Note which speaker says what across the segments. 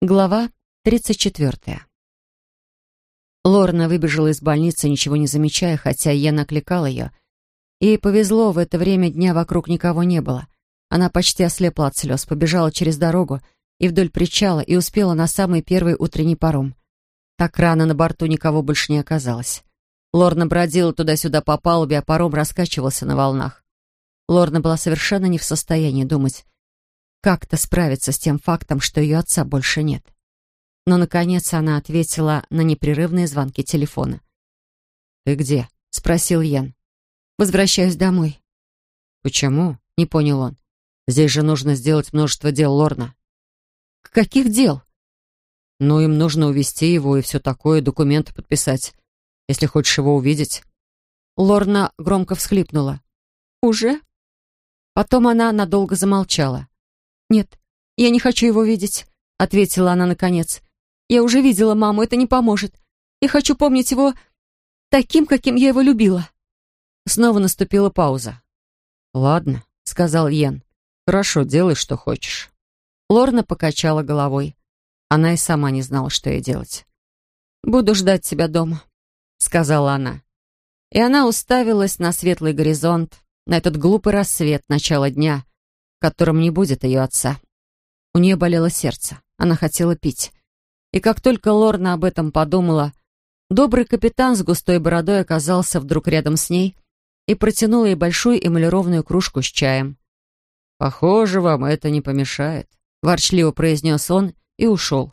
Speaker 1: Глава 34. Лорна выбежала из больницы, ничего не замечая, хотя я накликал ее. Ей повезло, в это время дня вокруг никого не было. Она почти ослепла от слез, побежала через дорогу и вдоль причала и успела на самый первый утренний паром. Так рано на борту никого больше не оказалось. Лорна бродила туда-сюда по палубе, а паром раскачивался на волнах. Лорна была совершенно не в состоянии думать, как-то справиться с тем фактом, что ее отца больше нет. Но, наконец, она ответила на непрерывные звонки телефона. «Ты где?» — спросил Ян. «Возвращаюсь домой». «Почему?» — не понял он. «Здесь же нужно сделать множество дел, Лорна». «Каких дел?» «Ну, им нужно увезти его и все такое, документы подписать, если хочешь его увидеть». Лорна громко всхлипнула. «Уже?» Потом она надолго замолчала. «Нет, я не хочу его видеть», — ответила она наконец. «Я уже видела маму, это не поможет. Я хочу помнить его таким, каким я его любила». Снова наступила пауза. «Ладно», — сказал Йен. «Хорошо, делай, что хочешь». Лорна покачала головой. Она и сама не знала, что ей делать. «Буду ждать тебя дома», — сказала она. И она уставилась на светлый горизонт, на этот глупый рассвет начала дня, в котором не будет ее отца. У нее болело сердце, она хотела пить. И как только Лорна об этом подумала, добрый капитан с густой бородой оказался вдруг рядом с ней и протянул ей большую эмалированную кружку с чаем. «Похоже, вам это не помешает», — ворчливо произнес он и ушел.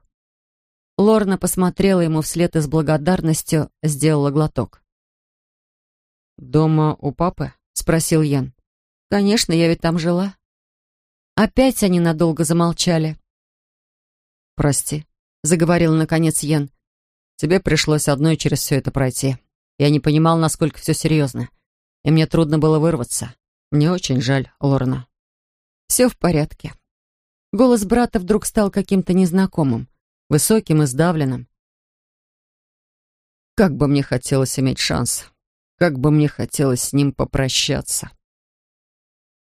Speaker 1: Лорна посмотрела ему вслед и с благодарностью сделала глоток. «Дома у папы?» — спросил Ян. «Конечно, я ведь там жила». Опять они надолго замолчали. «Прости», — заговорил наконец Йен. «Тебе пришлось одной через все это пройти. Я не понимал, насколько все серьезно, и мне трудно было вырваться. Мне очень жаль, Лорна». «Все в порядке». Голос брата вдруг стал каким-то незнакомым, высоким и сдавленным. «Как бы мне хотелось иметь шанс, как бы мне хотелось с ним попрощаться».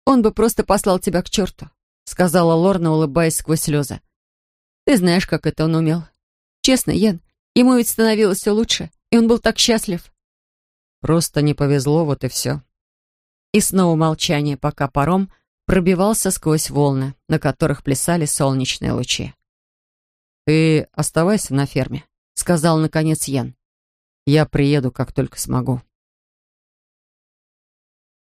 Speaker 1: «Он бы просто послал тебя к черту», сказала Лорна, улыбаясь сквозь слезы. «Ты знаешь, как это он умел. Честно, Ян, ему ведь становилось все лучше, и он был так счастлив». «Просто не повезло, вот и все». И снова молчание, пока паром пробивался сквозь волны, на которых плясали солнечные лучи. «Ты оставайся на ферме», — сказал наконец Ян. «Я приеду, как только смогу».